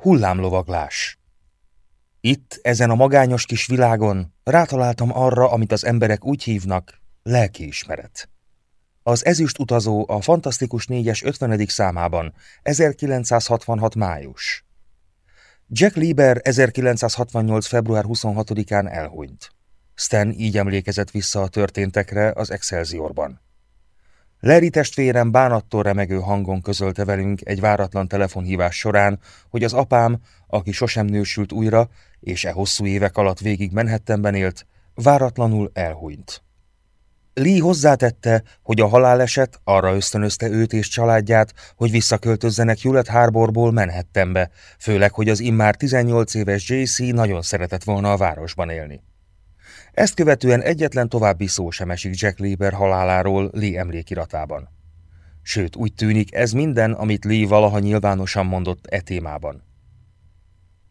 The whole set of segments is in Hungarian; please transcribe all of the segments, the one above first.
Hullámlovaglás Itt, ezen a magányos kis világon rátaláltam arra, amit az emberek úgy hívnak, lelkiismeret. Az ezüst utazó a Fantasztikus 4-es 50. számában, 1966. május. Jack Lieber 1968. február 26-án elhunyt. Stan így emlékezett vissza a történtekre az Excelsiorban. Larry testvérem bánattól remegő hangon közölte velünk egy váratlan telefonhívás során, hogy az apám, aki sosem nősült újra, és e hosszú évek alatt végig Manhattanben élt, váratlanul elhunyt. Lee hozzátette, hogy a haláleset arra ösztönözte őt és családját, hogy visszaköltözzenek Hewlett Harborból Manhattanbe, főleg, hogy az immár 18 éves JC nagyon szeretett volna a városban élni. Ezt követően egyetlen további szó sem esik Jack Lieber haláláról Lee emlékiratában. Sőt, úgy tűnik, ez minden, amit Lee valaha nyilvánosan mondott e témában.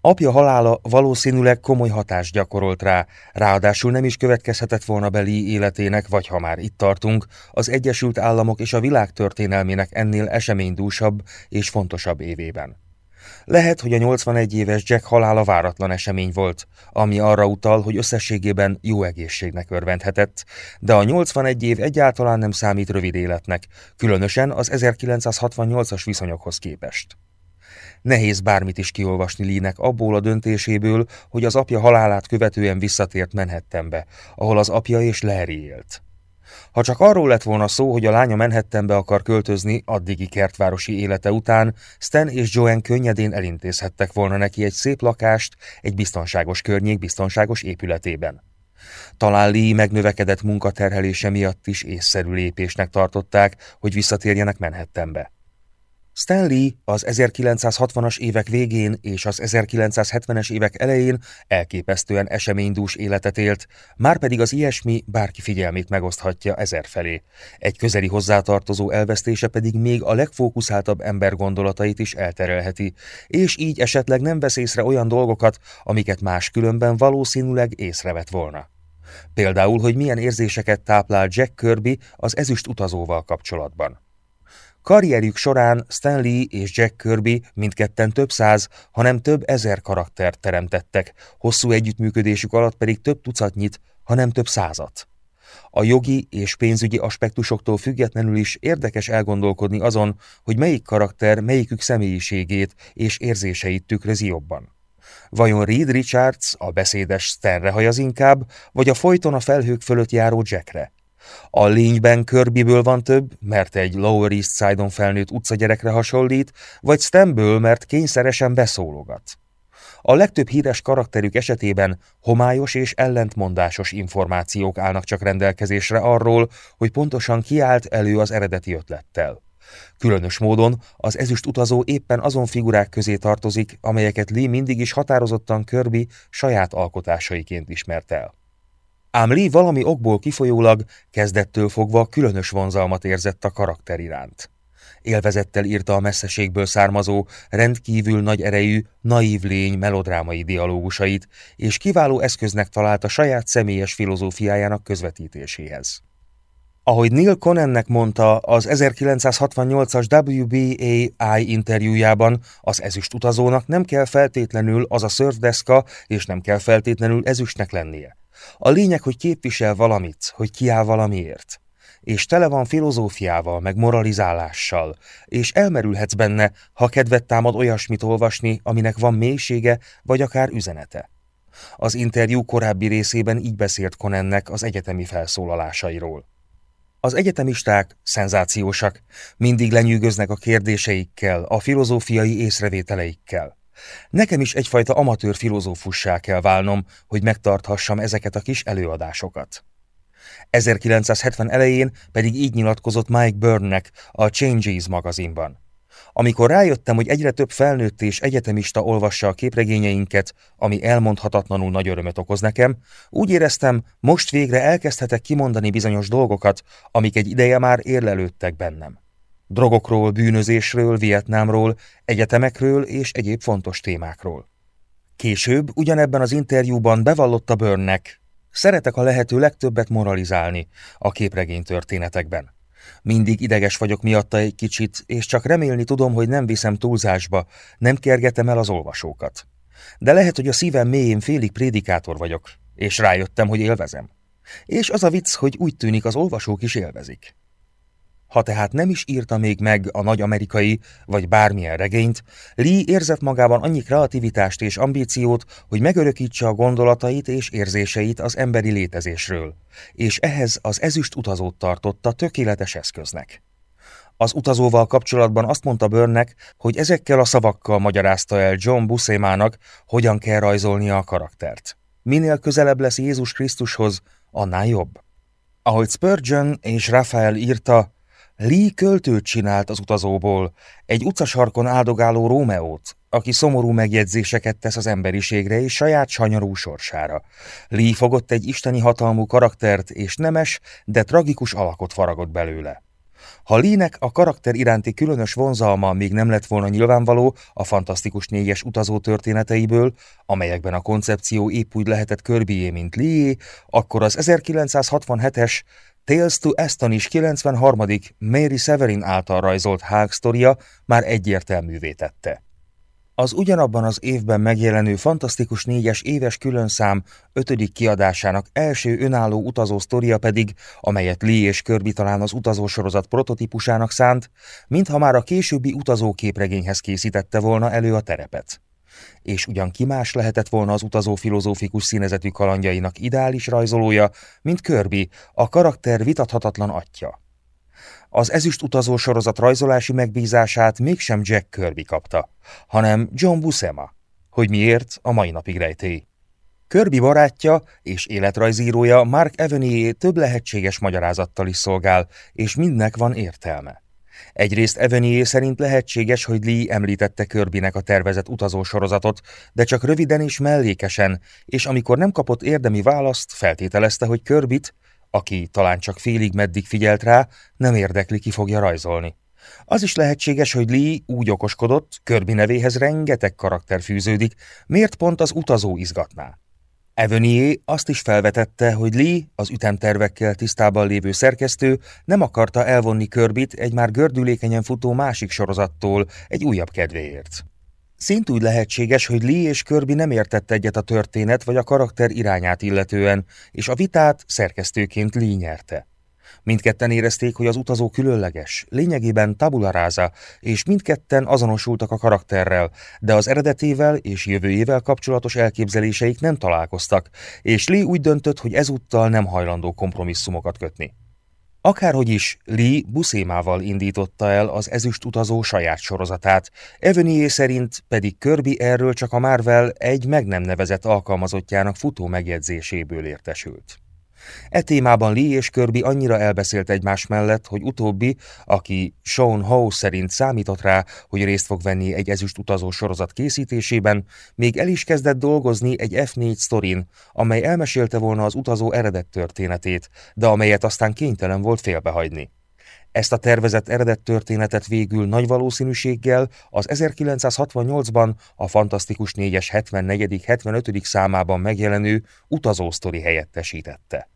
Apja halála valószínűleg komoly hatást gyakorolt rá, ráadásul nem is következhetett volna be Lee életének, vagy ha már itt tartunk, az Egyesült Államok és a világ történelmének ennél eseménydúsabb és fontosabb évében. Lehet, hogy a 81 éves Jack halála váratlan esemény volt, ami arra utal, hogy összességében jó egészségnek örvendhetett, de a 81 év egyáltalán nem számít rövid életnek, különösen az 1968-as viszonyokhoz képest. Nehéz bármit is kiolvasni Línek abból a döntéséből, hogy az apja halálát követően visszatért Manhattanbe, ahol az apja és Larry élt. Ha csak arról lett volna szó, hogy a lánya Manhattanbe akar költözni addigi kertvárosi élete után, Stan és Joanne könnyedén elintézhettek volna neki egy szép lakást egy biztonságos környék biztonságos épületében. Talán Lee megnövekedett munkaterhelése miatt is észszerű lépésnek tartották, hogy visszatérjenek Manhattanbe. Stanley az 1960-as évek végén és az 1970-es évek elején elképesztően eseménydús életet élt, márpedig az ilyesmi bárki figyelmét megoszthatja ezerfelé. Egy közeli hozzátartozó elvesztése pedig még a legfókuszáltabb ember gondolatait is elterelheti, és így esetleg nem vesz észre olyan dolgokat, amiket más különben valószínűleg észrevett volna. Például, hogy milyen érzéseket táplál Jack Kirby az ezüst utazóval kapcsolatban. Karrierjük során Stanley és Jack Kirby mindketten több száz, hanem több ezer karaktert teremtettek, hosszú együttműködésük alatt pedig több tucatnyit, hanem több százat. A jogi és pénzügyi aspektusoktól függetlenül is érdekes elgondolkodni azon, hogy melyik karakter melyikük személyiségét és érzéseit tükrözi jobban. Vajon Reed Richards a beszédes Stanre hajaz inkább, vagy a folyton a felhők fölött járó Jackre? A lényben Körbiből van több, mert egy Lower East Side-on felnőtt utcagyerekre hasonlít, vagy Stamből, mert kényszeresen beszólogat. A legtöbb híres karakterük esetében homályos és ellentmondásos információk állnak csak rendelkezésre arról, hogy pontosan kiállt elő az eredeti ötlettel. Különös módon az ezüst utazó éppen azon figurák közé tartozik, amelyeket Lee mindig is határozottan Kirby saját alkotásaiként ismert el. Ám Lee valami okból kifolyólag kezdettől fogva különös vonzalmat érzett a karakter iránt. Élvezettel írta a messzeségből származó, rendkívül nagy erejű, naív lény melodrámai dialógusait, és kiváló eszköznek találta saját személyes filozófiájának közvetítéséhez. Ahogy Neil Connennek mondta az 1968-as WBAI interjújában, az ezüst utazónak nem kell feltétlenül az a szörfdeszka, és nem kell feltétlenül ezüstnek lennie. A lényeg, hogy képvisel valamit, hogy kiáll valamiért. És tele van filozófiával, meg moralizálással, és elmerülhetsz benne, ha kedvet támad olyasmit olvasni, aminek van mélysége, vagy akár üzenete. Az interjú korábbi részében így beszélt Conennek az egyetemi felszólalásairól. Az egyetemisták szenzációsak, mindig lenyűgöznek a kérdéseikkel, a filozófiai észrevételeikkel. Nekem is egyfajta amatőr filozófussá kell válnom, hogy megtarthassam ezeket a kis előadásokat. 1970 elején pedig így nyilatkozott Mike Burnnek a Changes magazinban. Amikor rájöttem, hogy egyre több felnőtt és egyetemista olvassa a képregényeinket, ami elmondhatatlanul nagy örömet okoz nekem, úgy éreztem, most végre elkezdhetek kimondani bizonyos dolgokat, amik egy ideje már érlelődtek bennem drogokról, bűnözésről, Vietnámról, egyetemekről és egyéb fontos témákról. Később ugyanebben az interjúban bevallotta Burnnek, szeretek a lehető legtöbbet moralizálni a képregény történetekben. Mindig ideges vagyok miatta egy kicsit, és csak remélni tudom, hogy nem viszem túlzásba, nem kergetem el az olvasókat. De lehet, hogy a szívem mélyén félig prédikátor vagyok, és rájöttem, hogy élvezem. És az a vicc, hogy úgy tűnik, az olvasók is élvezik. Ha tehát nem is írta még meg a nagy amerikai, vagy bármilyen regényt, Lee érzett magában annyi kreativitást és ambíciót, hogy megörökítse a gondolatait és érzéseit az emberi létezésről, és ehhez az ezüst utazót tartotta tökéletes eszköznek. Az utazóval kapcsolatban azt mondta Börnek, hogy ezekkel a szavakkal magyarázta el John Buscémának, hogyan kell rajzolnia a karaktert. Minél közelebb lesz Jézus Krisztushoz, annál jobb. Ahogy Spurgeon és Raphael írta, Lee költőt csinált az utazóból, egy utcasarkon áldogáló Rómeót, aki szomorú megjegyzéseket tesz az emberiségre és saját sanyarú sorsára. Lee fogott egy isteni hatalmú karaktert és nemes, de tragikus alakot faragott belőle. Ha Lee-nek a karakter iránti különös vonzalma még nem lett volna nyilvánvaló a fantasztikus négyes utazó történeteiből, amelyekben a koncepció épp úgy lehetett Kirbyé, mint Lee, akkor az 1967-es Tales to Aston is 93. Mary Severin által rajzolt Hulk sztoria már egyértelművé tette. Az ugyanabban az évben megjelenő Fantasztikus négyes éves különszám ötödik kiadásának első önálló utazó sztoria pedig, amelyet Lee és Kirby talán az utazósorozat prototípusának szánt, mintha már a későbbi utazóképregényhez készítette volna elő a terepet és ugyan ki más lehetett volna az utazó filozófikus színezetű kalandjainak ideális rajzolója, mint Kirby, a karakter vitathatatlan atya. Az ezüst utazó sorozat rajzolási megbízását mégsem Jack Kirby kapta, hanem John Buscema, hogy miért a mai napig rejtély. Kirby barátja és életrajzírója Mark Evanier több lehetséges magyarázattal is szolgál, és mindnek van értelme. Egyrészt Evanier szerint lehetséges, hogy Lee említette Körbinek a tervezett utazósorozatot, de csak röviden és mellékesen, és amikor nem kapott érdemi választ, feltételezte, hogy Körbit, aki talán csak félig meddig figyelt rá, nem érdekli, ki fogja rajzolni. Az is lehetséges, hogy Lee úgy okoskodott, Körbi nevéhez rengeteg karakter fűződik, miért pont az utazó izgatná. Evanier azt is felvetette, hogy Lee, az ütemtervekkel tisztában lévő szerkesztő, nem akarta elvonni Körbit egy már gördülékenyen futó másik sorozattól egy újabb kedvéért. Szintúgy lehetséges, hogy Lee és Kirby nem értett egyet a történet vagy a karakter irányát illetően, és a vitát szerkesztőként Lee nyerte. Mindketten érezték, hogy az utazó különleges, lényegében tabula rasa, és mindketten azonosultak a karakterrel, de az eredetével és jövőjével kapcsolatos elképzeléseik nem találkoztak, és Lee úgy döntött, hogy ezúttal nem hajlandó kompromisszumokat kötni. Akárhogy is, Lee buszémával indította el az ezüst utazó saját sorozatát, Evanier szerint pedig Kirby erről csak a Marvel egy meg nem nevezett alkalmazottjának futó megjegyzéséből értesült. E témában Lee és Kirby annyira elbeszélt egymás mellett, hogy utóbbi, aki Sean Howe szerint számított rá, hogy részt fog venni egy ezüst utazó sorozat készítésében, még el is kezdett dolgozni egy F4 sztorin, amely elmesélte volna az utazó eredet történetét, de amelyet aztán kénytelen volt félbehagyni. Ezt a tervezett eredet történetet végül nagy valószínűséggel az 1968-ban a Fantasztikus 4-es 74.-75. számában megjelenő utazósztori helyettesítette.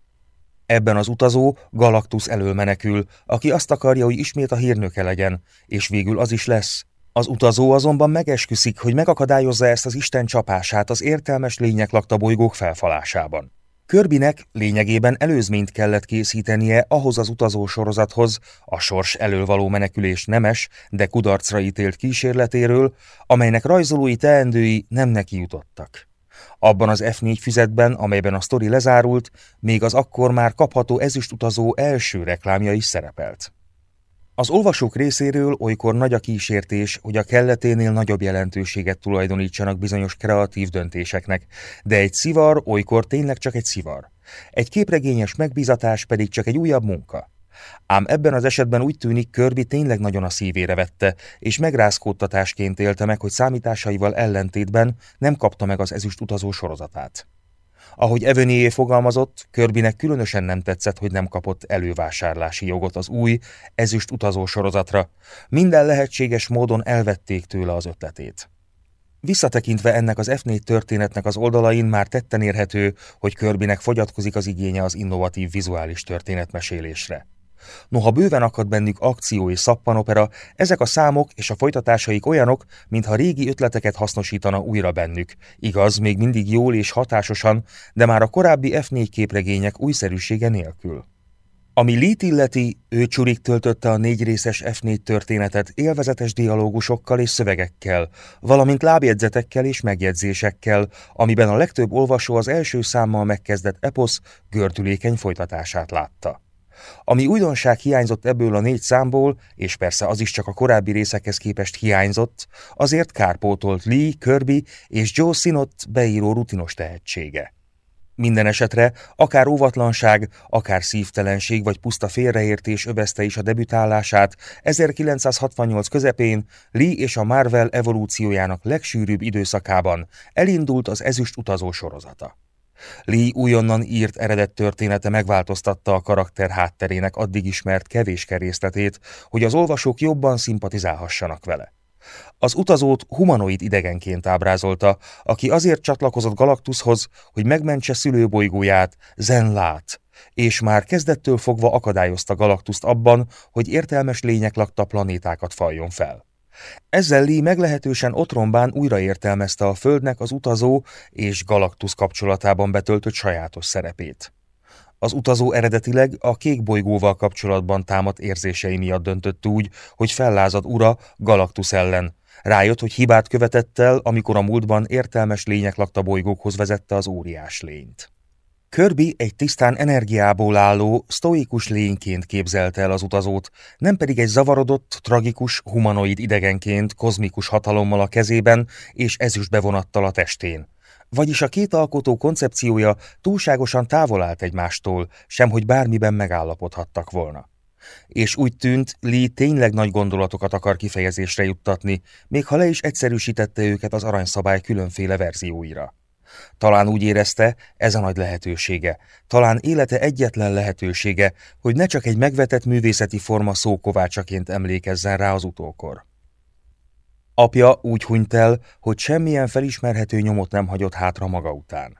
Ebben az utazó Galactus elől menekül, aki azt akarja, hogy ismét a hírnöke legyen, és végül az is lesz. Az utazó azonban megesküszik, hogy megakadályozza ezt az Isten csapását az értelmes lények lakta bolygók felfalásában. Körbinek lényegében előzményt kellett készítenie ahhoz az utazósorozathoz, a sors elől való menekülés nemes, de kudarcra ítélt kísérletéről, amelynek rajzolói teendői nem neki jutottak. Abban az F4 füzetben, amelyben a sztori lezárult, még az akkor már kapható ezüstutazó első reklámja is szerepelt. Az olvasók részéről olykor nagy a kísértés, hogy a kelleténél nagyobb jelentőséget tulajdonítsanak bizonyos kreatív döntéseknek, de egy szivar olykor tényleg csak egy szivar. Egy képregényes megbízatás pedig csak egy újabb munka. Ám ebben az esetben úgy tűnik, Kirby tényleg nagyon a szívére vette, és megrázkódtatásként élte meg, hogy számításaival ellentétben nem kapta meg az ezüst utazó sorozatát. Ahogy Evanier fogalmazott, Körbinek különösen nem tetszett, hogy nem kapott elővásárlási jogot az új, ezüst utazó sorozatra. Minden lehetséges módon elvették tőle az ötletét. Visszatekintve ennek az F4 történetnek az oldalain már tetten érhető, hogy Körbinek fogyatkozik az igénye az innovatív vizuális történetmesélésre. Noha bőven akad bennük akció és szappanopera, ezek a számok és a folytatásaik olyanok, mintha régi ötleteket hasznosítana újra bennük. Igaz, még mindig jól és hatásosan, de már a korábbi F4 képregények újszerűsége nélkül. Ami Lee illeti, ő csurik töltötte a négy részes F4 történetet élvezetes dialógusokkal és szövegekkel, valamint lábjegyzetekkel és megjegyzésekkel, amiben a legtöbb olvasó az első számmal megkezdett eposz gördülékeny folytatását látta. Ami újdonság hiányzott ebből a négy számból, és persze az is csak a korábbi részekhez képest hiányzott, azért kárpótolt Lee, Kirby és Joe Sinott beíró rutinos tehetsége. Minden esetre, akár óvatlanság, akár szívtelenség vagy puszta félreértés övezte is a debütálását, 1968 közepén Lee és a Marvel evolúciójának legsűrűbb időszakában elindult az ezüst utazó sorozata. Lee újonnan írt eredet története megváltoztatta a karakter hátterének addig ismert kevés kerészletét, hogy az olvasók jobban szimpatizálhassanak vele. Az utazót humanoid idegenként ábrázolta, aki azért csatlakozott Galactushoz, hogy megmentse szülőbolygóját, Zenlát, és már kezdettől fogva akadályozta Galactuszt abban, hogy értelmes lények lakta planétákat faljon fel. Ezzel Lee meglehetősen otrombán újraértelmezte a Földnek az utazó és Galactus kapcsolatában betöltött sajátos szerepét. Az utazó eredetileg a kék bolygóval kapcsolatban támadt érzései miatt döntött úgy, hogy fellázad ura Galactus ellen. Rájött, hogy hibát követett el, amikor a múltban értelmes lények lakta bolygókhoz vezette az óriás lényt. Kirby egy tisztán energiából álló, sztoikus lényként képzelte el az utazót, nem pedig egy zavarodott, tragikus, humanoid idegenként, kozmikus hatalommal a kezében és ezüst bevonattal a testén. Vagyis a két alkotó koncepciója túlságosan távol állt egymástól, semhogy bármiben megállapodhattak volna. És úgy tűnt, Lee tényleg nagy gondolatokat akar kifejezésre juttatni, még ha le is egyszerűsítette őket az aranyszabály különféle verzióira. Talán úgy érezte, ez a nagy lehetősége, talán élete egyetlen lehetősége, hogy ne csak egy megvetett művészeti forma szókovácsaként emlékezzen rá az utókor. Apja úgy hunyt el, hogy semmilyen felismerhető nyomot nem hagyott hátra maga után.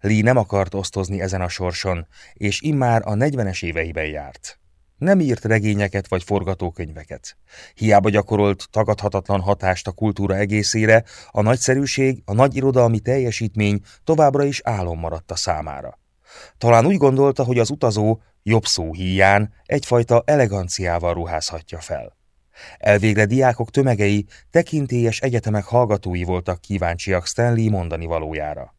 Lee nem akart osztozni ezen a sorson, és immár a negyvenes éveiben járt. Nem írt regényeket vagy forgatókönyveket. Hiába gyakorolt tagadhatatlan hatást a kultúra egészére, a nagyszerűség, a nagy irodalmi teljesítmény továbbra is álom maradt a számára. Talán úgy gondolta, hogy az utazó, jobb szó híján, egyfajta eleganciával ruházhatja fel. Elvégre diákok tömegei, tekintélyes egyetemek hallgatói voltak kíváncsiak Stanley mondani valójára.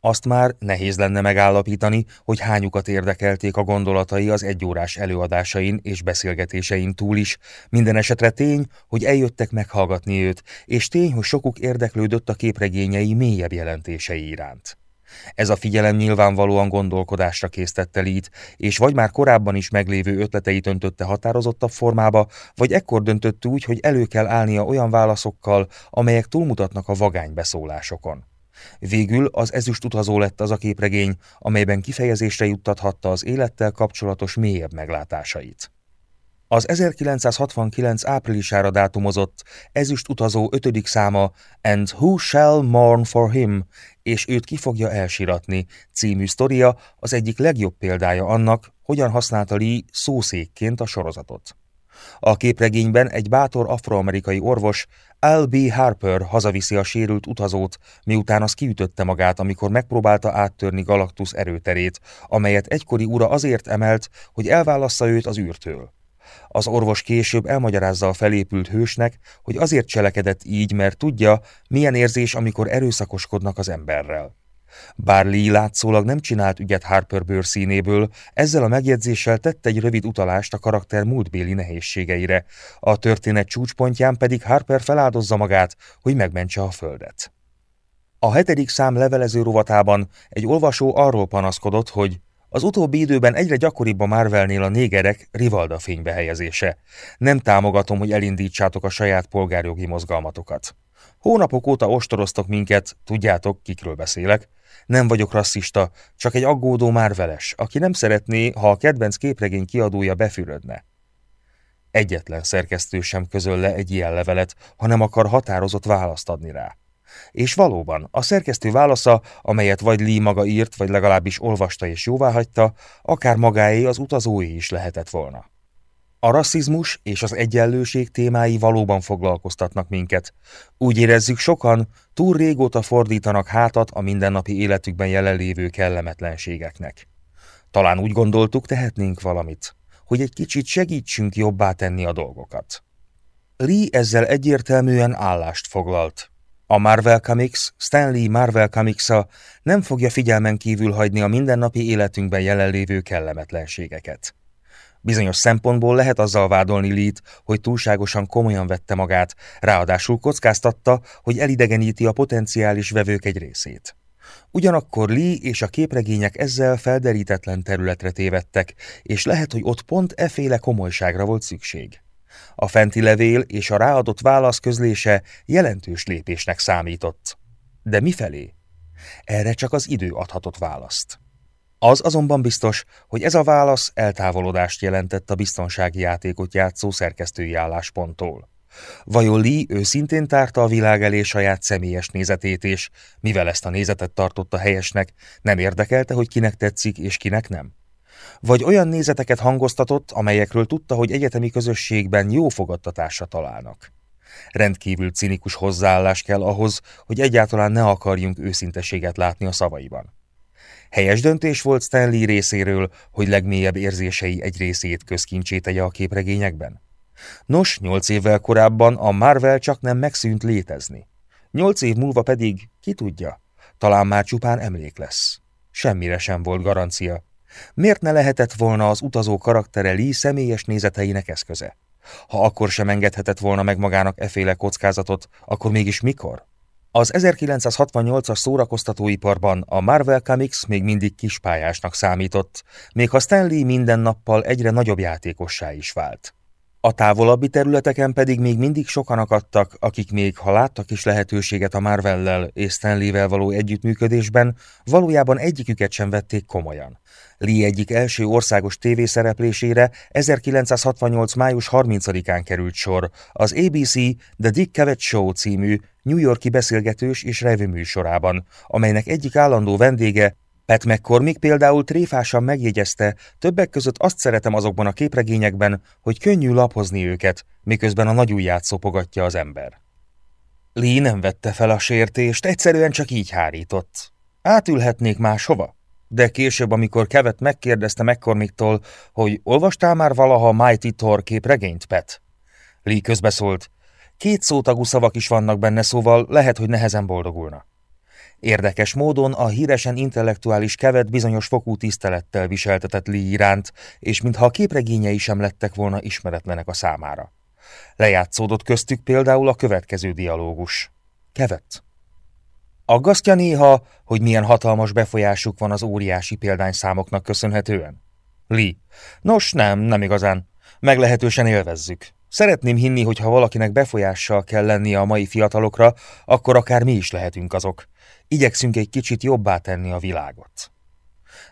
Azt már nehéz lenne megállapítani, hogy hányukat érdekelték a gondolatai az egyórás előadásain és beszélgetésein túl is, minden esetre tény, hogy eljöttek meghallgatni őt, és tény, hogy sokuk érdeklődött a képregényei mélyebb jelentései iránt. Ez a figyelem nyilvánvalóan gondolkodásra késztette Lít, és vagy már korábban is meglévő ötleteit öntötte határozottabb formába, vagy ekkor döntött úgy, hogy elő kell állnia olyan válaszokkal, amelyek túlmutatnak a vagány beszólásokon. Végül az ezüst utazó lett az a képregény, amelyben kifejezésre juttathatta az élettel kapcsolatos mélyebb meglátásait. Az 1969 áprilisára dátumozott ezüst utazó ötödik száma And Who Shall Mourn for Him, és őt ki fogja elsiratni című sztoria az egyik legjobb példája annak, hogyan használta Lee szószékként a sorozatot. A képregényben egy bátor afroamerikai orvos, Al B. Harper hazaviszi a sérült utazót, miután az kiütötte magát, amikor megpróbálta áttörni Galactus erőterét, amelyet egykori ura azért emelt, hogy elválassza őt az űrtől. Az orvos később elmagyarázza a felépült hősnek, hogy azért cselekedett így, mert tudja, milyen érzés, amikor erőszakoskodnak az emberrel. Bár Lee látszólag nem csinált ügyet Harper bőrszínéből, ezzel a megjegyzéssel tett egy rövid utalást a karakter múltbéli nehézségeire, a történet csúcspontján pedig Harper feláldozza magát, hogy megmentse a földet. A hetedik szám levelező rovatában egy olvasó arról panaszkodott, hogy az utóbbi időben egyre gyakoribb a Marvelnél a négerek rivalda fénybe helyezése. Nem támogatom, hogy elindítsátok a saját polgárjogi mozgalmatokat. Hónapok óta ostoroztok minket, tudjátok, kikről beszélek. Nem vagyok rasszista, csak egy aggódó márveles, aki nem szeretné, ha a kedvenc képregény kiadója befürödne. Egyetlen szerkesztő sem közöl le egy ilyen levelet, hanem akar határozott választ adni rá. És valóban, a szerkesztő válasza, amelyet vagy Lee maga írt, vagy legalábbis olvasta és jóváhagyta, akár magáé az utazói is lehetett volna. A rasszizmus és az egyenlőség témái valóban foglalkoztatnak minket. Úgy érezzük sokan, túl régóta fordítanak hátat a mindennapi életükben jelenlévő kellemetlenségeknek. Talán úgy gondoltuk, tehetnénk valamit, hogy egy kicsit segítsünk jobbá tenni a dolgokat. Lee ezzel egyértelműen állást foglalt. A Marvel Comics, Stanley Marvel comics nem fogja figyelmen kívül hagyni a mindennapi életünkben jelenlévő kellemetlenségeket. Bizonyos szempontból lehet azzal vádolni Lee-t, hogy túlságosan komolyan vette magát, ráadásul kockáztatta, hogy elidegeníti a potenciális vevők egy részét. Ugyanakkor Lee és a képregények ezzel felderítetlen területre tévedtek, és lehet, hogy ott pont eféle komolyságra volt szükség. A fenti levél és a ráadott válasz közlése jelentős lépésnek számított. De mifelé? Erre csak az idő adhatott választ. Az azonban biztos, hogy ez a válasz eltávolodást jelentett a biztonsági játékot játszó szerkesztői állásponttól. Vajon Lee őszintén tárta a világ elé saját személyes nézetét, és mivel ezt a nézetet tartotta helyesnek, nem érdekelte, hogy kinek tetszik és kinek nem? Vagy olyan nézeteket hangoztatott, amelyekről tudta, hogy egyetemi közösségben jó fogadtatásra találnak? Rendkívül cinikus hozzáállás kell ahhoz, hogy egyáltalán ne akarjunk őszinteséget látni a szavaiban. Helyes döntés volt Stanley részéről, hogy legmélyebb érzései egy részét közkincsé tegye a képregényekben? Nos, nyolc évvel korábban a Marvel csak nem megszűnt létezni. Nyolc év múlva pedig, ki tudja, talán már csupán emlék lesz. Semmire sem volt garancia. Miért ne lehetett volna az utazó karaktere Lee személyes nézeteinek eszköze? Ha akkor sem engedhetett volna meg magának eféle kockázatot, akkor mégis mikor? Az 1968-as szórakoztatóiparban a Marvel Comics még mindig kispályásnak számított, még ha Stanley minden nappal egyre nagyobb játékossá is vált. A távolabbi területeken pedig még mindig sokan akadtak, akik még, ha láttak is lehetőséget a Marvellel és Stanleyvel való együttműködésben, valójában egyiküket sem vették komolyan. Lee egyik első országos tévészereplésére 1968. május 30-án került sor, az ABC The Dick Cavett Show című New Yorki beszélgetős és revőműsorában, amelynek egyik állandó vendége Pat McCormick például tréfásan megjegyezte, többek között azt szeretem azokban a képregényekben, hogy könnyű lapozni őket, miközben a nagyujját szopogatja az ember. Lee nem vette fel a sértést, egyszerűen csak így hárított. Átülhetnék máshova? De később, amikor Kevet megkérdezte McCormicktól, hogy olvastál már valaha Mighty Thor képregényt, Pet? Lee közbeszólt. Két szótagú szavak is vannak benne, szóval lehet, hogy nehezen boldogulna. Érdekes módon a híresen intellektuális kevet bizonyos fokú tisztelettel viseltetett Lee iránt, és mintha a képregényei sem lettek volna ismeretlenek a számára. Lejátszódott köztük például a következő dialógus. Kevet. Aggasztja néha, hogy milyen hatalmas befolyásuk van az óriási példányszámoknak köszönhetően? Lee. Nos, nem, nem igazán. Meglehetősen élvezzük. Szeretném hinni, hogy ha valakinek befolyással kell lennie a mai fiatalokra, akkor akár mi is lehetünk azok. Igyekszünk egy kicsit jobbá tenni a világot.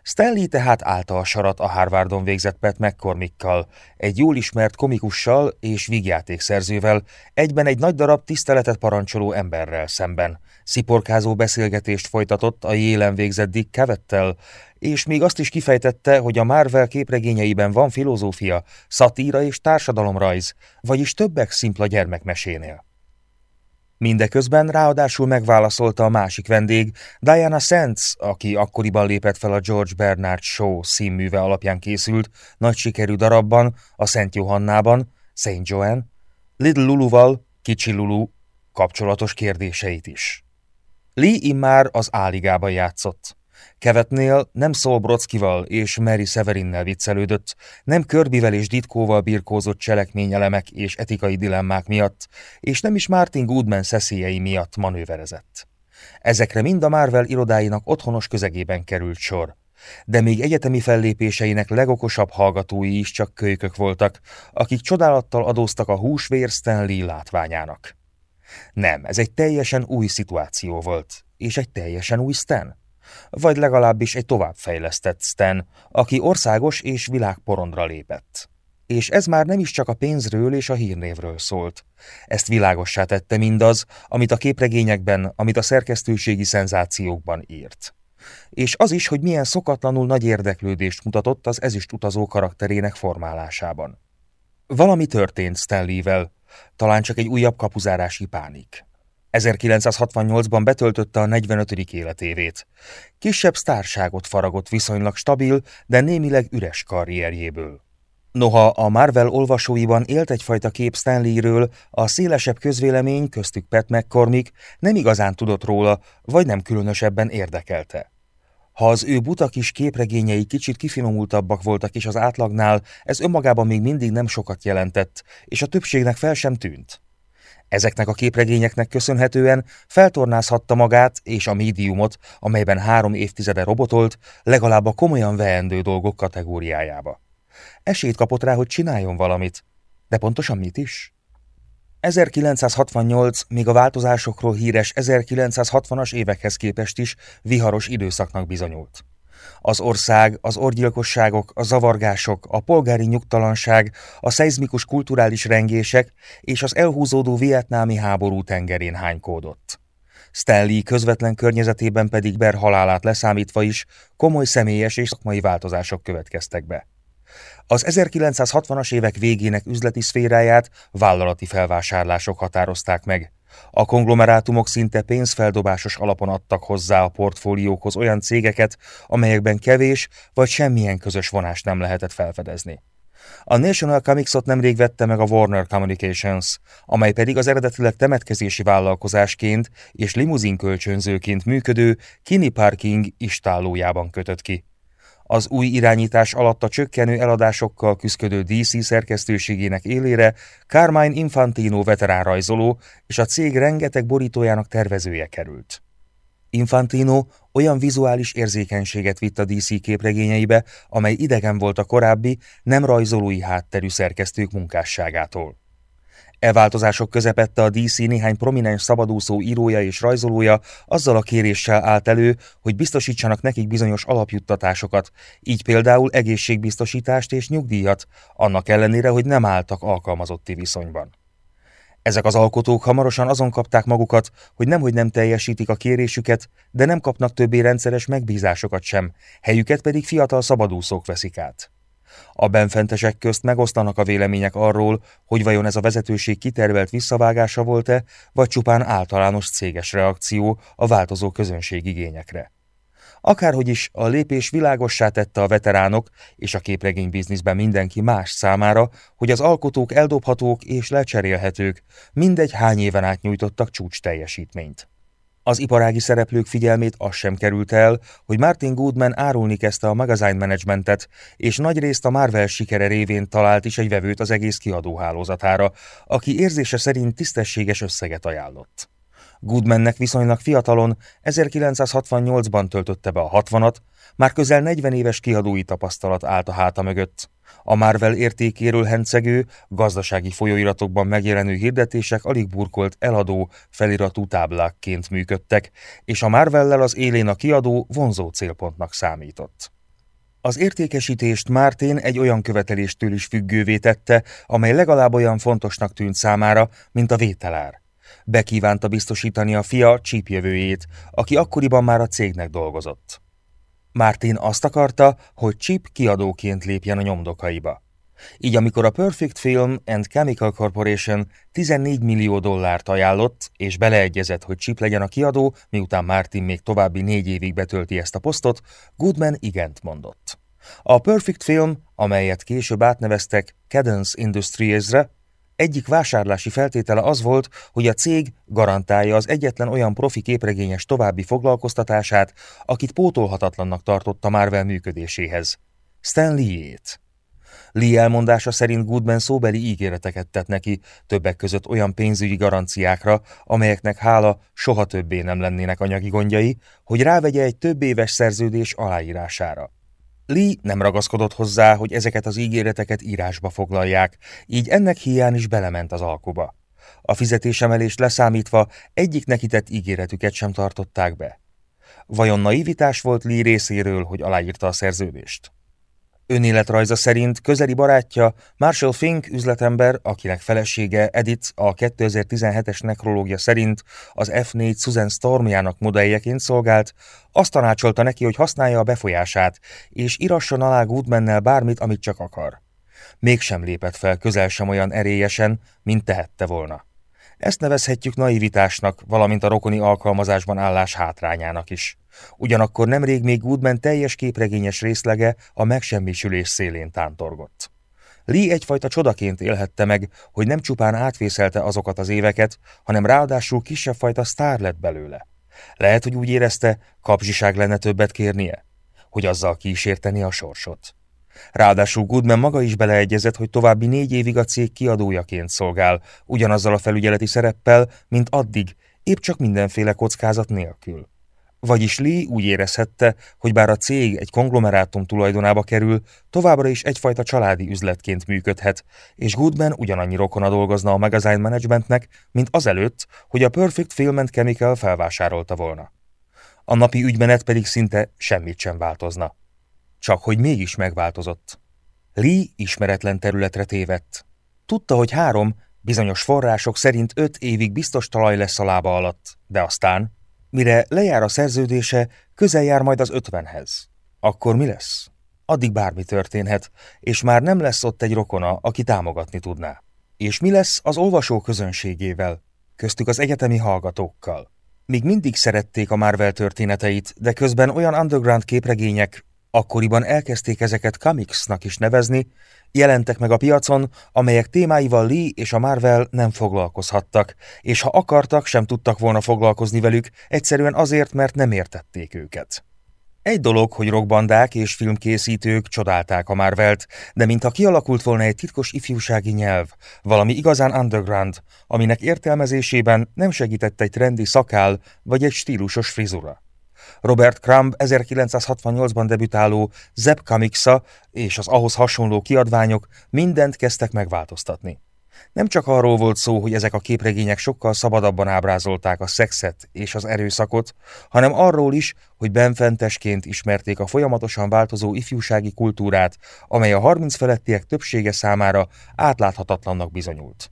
Stanley tehát állta a sarat a Harvardon végzett Pat McCormickkal, egy jól ismert komikussal és vígjátékszerzővel, egyben egy nagy darab tiszteletet parancsoló emberrel szemben. Sziporkázó beszélgetést folytatott a jélen végzett Dick Cavettel, és még azt is kifejtette, hogy a Marvel képregényeiben van filozófia, szatíra és társadalomrajz, vagyis többek szimpla gyermekmesénél. Mindeközben ráadásul megválaszolta a másik vendég, Diana Sands, aki akkoriban lépett fel a George Bernard Show színműve alapján készült, nagy sikerű darabban, a Szent Johannában, Saint Joanne, Little Luluval, Kicsi Lulu kapcsolatos kérdéseit is. Lee immár az áligában játszott. Kevetnél nem Szól Brockival és Mary Severinnel viccelődött, nem Körbivel és Ditkóval birkózott cselekményelemek és etikai dilemmák miatt, és nem is Martin Goodman szeszélyei miatt manőverezett. Ezekre mind a Marvel irodáinak otthonos közegében került sor. De még egyetemi fellépéseinek legokosabb hallgatói is csak kölykök voltak, akik csodálattal adóztak a húsvér Stanley látványának. Nem, ez egy teljesen új szituáció volt, és egy teljesen új Stan vagy legalábbis egy továbbfejlesztett Stan, aki országos és világporondra lépett. és ez már nem is csak a pénzről és a hírnévről szólt. Ezt világossá tette mindaz, amit a képregényekben, amit a szerkesztőségi szenzációkban írt. És az is, hogy milyen szokatlanul nagy érdeklődést mutatott az ezüst utazó karakterének formálásában. Valami történt Stanley-vel, talán csak egy újabb kapuzárási pánik. 1968-ban betöltötte a 45. életévét. Kisebb sztárságot faragott viszonylag stabil, de némileg üres karrierjéből. Noha a Marvel olvasóiban élt egyfajta kép Stanleyről, a szélesebb közvélemény, köztük Pat McCormick nem igazán tudott róla, vagy nem különösebben érdekelte. Ha az ő buta kis képregényei kicsit kifinomultabbak voltak is az átlagnál, ez önmagában még mindig nem sokat jelentett, és a többségnek fel sem tűnt. Ezeknek a képregényeknek köszönhetően feltornázhatta magát és a médiumot, amelyben három évtizede robotolt, legalább a komolyan veendő dolgok kategóriájába. Esélyt kapott rá, hogy csináljon valamit. De pontosan mit is? 1968 még a változásokról híres 1960-as évekhez képest is viharos időszaknak bizonyult. Az ország, az orgyilkosságok, a zavargások, a polgári nyugtalanság, a szeizmikus kulturális rengések és az elhúzódó vietnámi háború tengerén hánykódott. Stanley közvetlen környezetében pedig Ber halálát leszámítva is komoly személyes és szakmai változások következtek be. Az 1960-as évek végének üzleti szféráját vállalati felvásárlások határozták meg. A konglomerátumok szinte pénzfeldobásos alapon adtak hozzá a portfóliókhoz olyan cégeket, amelyekben kevés vagy semmilyen közös vonást nem lehetett felfedezni. A National Comics-ot nemrég vette meg a Warner Communications, amely pedig az eredetileg temetkezési vállalkozásként és limuzinkölcsönzőként működő Kini Parking istállójában kötött ki. Az új irányítás alatt a csökkenő eladásokkal küzdködő DC szerkesztőségének élére Carmine Infantino veteránrajzoló és a cég rengeteg borítójának tervezője került. Infantino olyan vizuális érzékenységet vitt a DC képregényeibe, amely idegen volt a korábbi, nem rajzolói hátterű szerkesztők munkásságától. E változások közepette a DC néhány prominens szabadúszó írója és rajzolója azzal a kéréssel állt elő, hogy biztosítsanak nekik bizonyos alapjuttatásokat, így például egészségbiztosítást és nyugdíjat, annak ellenére, hogy nem álltak alkalmazotti viszonyban. Ezek az alkotók hamarosan azon kapták magukat, hogy nemhogy nem teljesítik a kérésüket, de nem kapnak többé rendszeres megbízásokat sem, helyüket pedig fiatal szabadúszók veszik át. A benfentesek közt megosztanak a vélemények arról, hogy vajon ez a vezetőség kitervelt visszavágása volt-e, vagy csupán általános céges reakció a változó közönség igényekre. Akárhogy is, a lépés világossá tette a veteránok és a képregény bizniszben mindenki más számára, hogy az alkotók eldobhatók és lecserélhetők, mindegy hány éven át nyújtottak csúcs teljesítményt. Az iparági szereplők figyelmét az sem került el, hogy Martin Goodman árulni kezdte a magazine managementet, és nagyrészt a Marvel sikere révén talált is egy vevőt az egész kiadóhálózatára, aki érzése szerint tisztességes összeget ajánlott. Goodmannek viszonylag fiatalon, 1968-ban töltötte be a 60-at, már közel 40 éves kiadói tapasztalat állt a háta mögött. A Marvel értékéről hencegő, gazdasági folyóiratokban megjelenő hirdetések alig burkolt eladó, feliratú táblákként működtek, és a Marvellel az élén a kiadó vonzó célpontnak számított. Az értékesítést Mártén egy olyan követeléstől is függővé tette, amely legalább olyan fontosnak tűnt számára, mint a vételár. Bekívánta biztosítani a fia csípjövőjét, aki akkoriban már a cégnek dolgozott. Martin azt akarta, hogy Chip kiadóként lépjen a nyomdokaiba. Így amikor a Perfect Film and Chemical Corporation 14 millió dollárt ajánlott, és beleegyezett, hogy Chip legyen a kiadó, miután Martin még további négy évig betölti ezt a posztot, Goodman igent mondott. A Perfect Film, amelyet később átneveztek Cadence Industries-re, egyik vásárlási feltétele az volt, hogy a cég garantálja az egyetlen olyan profi képregényes további foglalkoztatását, akit pótolhatatlannak tartotta Marvel működéséhez. Stan Lee-ét. Lee elmondása szerint Goodman szóbeli ígéreteket tett neki, többek között olyan pénzügyi garanciákra, amelyeknek hála soha többé nem lennének anyagi gondjai, hogy rávegye egy több éves szerződés aláírására. Lee nem ragaszkodott hozzá, hogy ezeket az ígéreteket írásba foglalják, így ennek hiány is belement az alkuba. A fizetésemelést leszámítva egyik neki tett ígéretüket sem tartották be. Vajon naivitás volt Lee részéről, hogy aláírta a szerződést? Önéletrajza szerint közeli barátja Marshall Fink üzletember, akinek felesége Edith a 2017-es nekrológia szerint az F4 Susan Stormjának modelljeként szolgált, azt tanácsolta neki, hogy használja a befolyását, és irasson alá Goodmannel bármit, amit csak akar. Mégsem lépett fel közel sem olyan erélyesen, mint tehette volna. Ezt nevezhetjük naivitásnak, valamint a rokoni alkalmazásban állás hátrányának is. Ugyanakkor nemrég még Goodman teljes képregényes részlege a megsemmisülés szélén tántorgott. Lee egyfajta csodaként élhette meg, hogy nem csupán átvészelte azokat az éveket, hanem ráadásul kisebb fajta sztár lett belőle. Lehet, hogy úgy érezte, kapzsiság lenne többet kérnie, hogy azzal kísérteni a sorsot. Ráadásul Goodman maga is beleegyezett, hogy további négy évig a cég kiadójaként szolgál, ugyanazzal a felügyeleti szereppel, mint addig, épp csak mindenféle kockázat nélkül. Vagyis Lee úgy érezhette, hogy bár a cég egy konglomerátum tulajdonába kerül, továbbra is egyfajta családi üzletként működhet, és Goodman ugyanannyi rokona dolgozna a magazine managementnek, mint azelőtt, hogy a Perfect Film and Chemical felvásárolta volna. A napi ügymenet pedig szinte semmit sem változna. Csak hogy mégis megváltozott. Lee ismeretlen területre tévedt. Tudta, hogy három, bizonyos források szerint öt évig biztos talaj lesz a lába alatt, de aztán Mire lejár a szerződése, közel jár majd az ötvenhez. Akkor mi lesz? Addig bármi történhet, és már nem lesz ott egy rokona, aki támogatni tudná. És mi lesz az olvasó közönségével, köztük az egyetemi hallgatókkal? Míg mindig szerették a Marvel történeteit, de közben olyan underground képregények, akkoriban elkezdték ezeket comicsnak is nevezni, jelentek meg a piacon, amelyek témáival Lee és a Marvel nem foglalkozhattak, és ha akartak, sem tudtak volna foglalkozni velük, egyszerűen azért, mert nem értették őket. Egy dolog, hogy rockbandák és filmkészítők csodálták a Marvelt, de mintha kialakult volna egy titkos ifjúsági nyelv, valami igazán underground, aminek értelmezésében nem segített egy trendi szakál vagy egy stílusos frizura. Robert Crumb 1968-ban debütáló Zeb Comics-a és az ahhoz hasonló kiadványok mindent kezdtek megváltoztatni. Nem csak arról volt szó, hogy ezek a képregények sokkal szabadabban ábrázolták a szexet és az erőszakot, hanem arról is, hogy benfentesként ismerték a folyamatosan változó ifjúsági kultúrát, amely a 30 felettiek többsége számára átláthatatlannak bizonyult.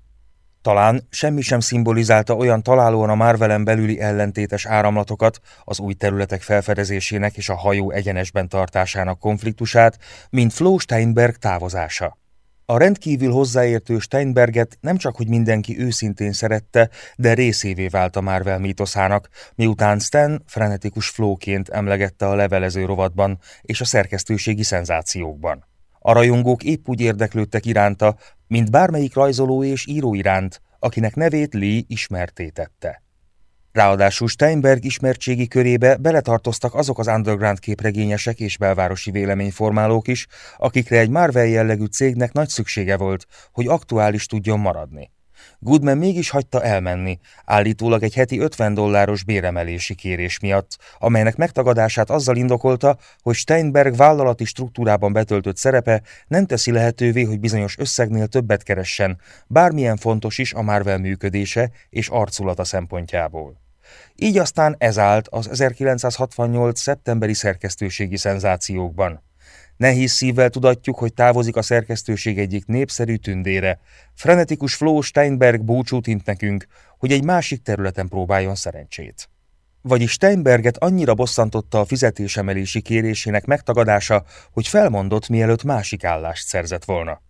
Talán semmi sem szimbolizálta olyan találóan a Marvelen belüli ellentétes áramlatokat, az új területek felfedezésének és a hajó egyenesben tartásának konfliktusát, mint Flo Steinberg távozása. A rendkívül hozzáértő Steinberget nem csak, hogy mindenki őszintén szerette, de részévé vált a Marvel mítoszának, miután Stan frenetikus flóként emlegette a levelező rovatban és a szerkesztőségi szenzációkban. A rajongók épp úgy érdeklődtek iránta, mint bármelyik rajzoló és író iránt, akinek nevét Lee ismertétette. Ráadásul Steinberg ismertségi körébe beletartoztak azok az underground képregényesek és belvárosi véleményformálók is, akikre egy Marvel jellegű cégnek nagy szüksége volt, hogy aktuális tudjon maradni. Goodman mégis hagyta elmenni, állítólag egy heti 50 dolláros béremelési kérés miatt, amelynek megtagadását azzal indokolta, hogy Steinberg vállalati struktúrában betöltött szerepe nem teszi lehetővé, hogy bizonyos összegnél többet keressen, bármilyen fontos is a Marvel működése és arculata szempontjából. Így aztán ez állt az 1968. szeptemberi szerkesztőségi szenzációkban. Nehéz szívvel tudatjuk, hogy távozik a szerkesztőség egyik népszerű tündére. Frenetikus Flo Steinberg búcsút int nekünk, hogy egy másik területen próbáljon szerencsét. Vagyis Steinberget annyira bosszantotta a fizetésemelési kérésének megtagadása, hogy felmondott, mielőtt másik állást szerzett volna.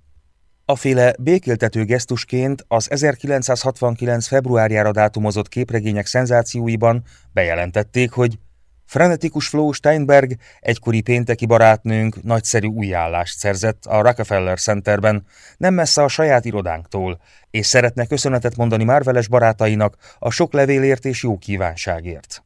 A féle békéltető gesztusként az 1969. februárjára dátumozott képregények szenzációiban bejelentették, hogy Frenetikus Flo Steinberg, egykori pénteki barátnőnk nagyszerű újállást szerzett a Rockefeller Centerben, nem messze a saját irodánktól, és szeretne köszönetet mondani Marveles barátainak a sok levélért és jó kívánságért.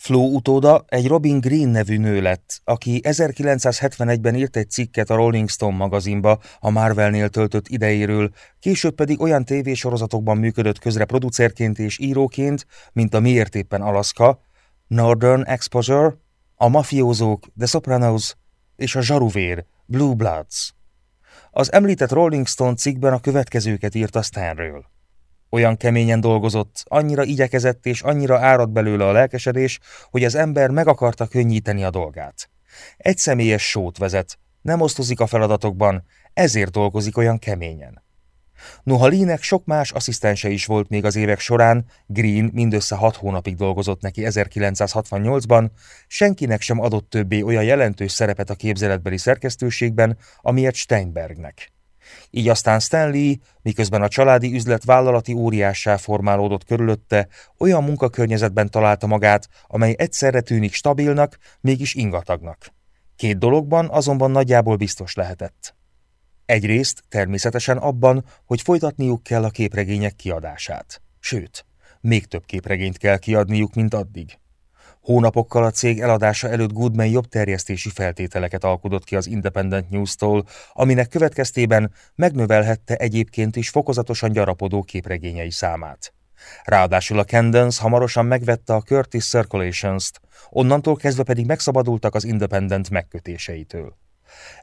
Flo utóda egy Robin Green nevű nő lett, aki 1971-ben írt egy cikket a Rolling Stone magazinba a Marvelnél töltött idejéről, később pedig olyan tévésorozatokban működött közre producerként és íróként, mint a Miért éppen Alaska, Northern Exposure, a mafiózók, The Sopranos és a zsaruvér, Blue Bloods. Az említett Rolling Stone cikkben a következőket a Stanről. Olyan keményen dolgozott, annyira igyekezett és annyira árad belőle a lelkesedés, hogy az ember meg akarta könnyíteni a dolgát. Egy személyes sót vezet, nem osztozik a feladatokban, ezért dolgozik olyan keményen. Noha Lee-nek sok más asszisztense is volt még az évek során, Green mindössze hat hónapig dolgozott neki 1968-ban, senkinek sem adott többé olyan jelentős szerepet a képzeletbeli szerkesztőségben, amilyet Steinbergnek. Így aztán Stanley, miközben a családi üzlet vállalati óriássá formálódott körülötte, olyan munkakörnyezetben találta magát, amely egyszerre tűnik stabilnak, mégis ingatagnak. Két dologban azonban nagyjából biztos lehetett. Egyrészt természetesen abban, hogy folytatniuk kell a képregények kiadását. Sőt, még több képregényt kell kiadniuk, mint addig. Hónapokkal a cég eladása előtt Goodman jobb terjesztési feltételeket alkudott ki az Independent News-tól, aminek következtében megnövelhette egyébként is fokozatosan gyarapodó képregényei számát. Ráadásul a Candence hamarosan megvette a Curtis Circulations-t, onnantól kezdve pedig megszabadultak az Independent megkötéseitől.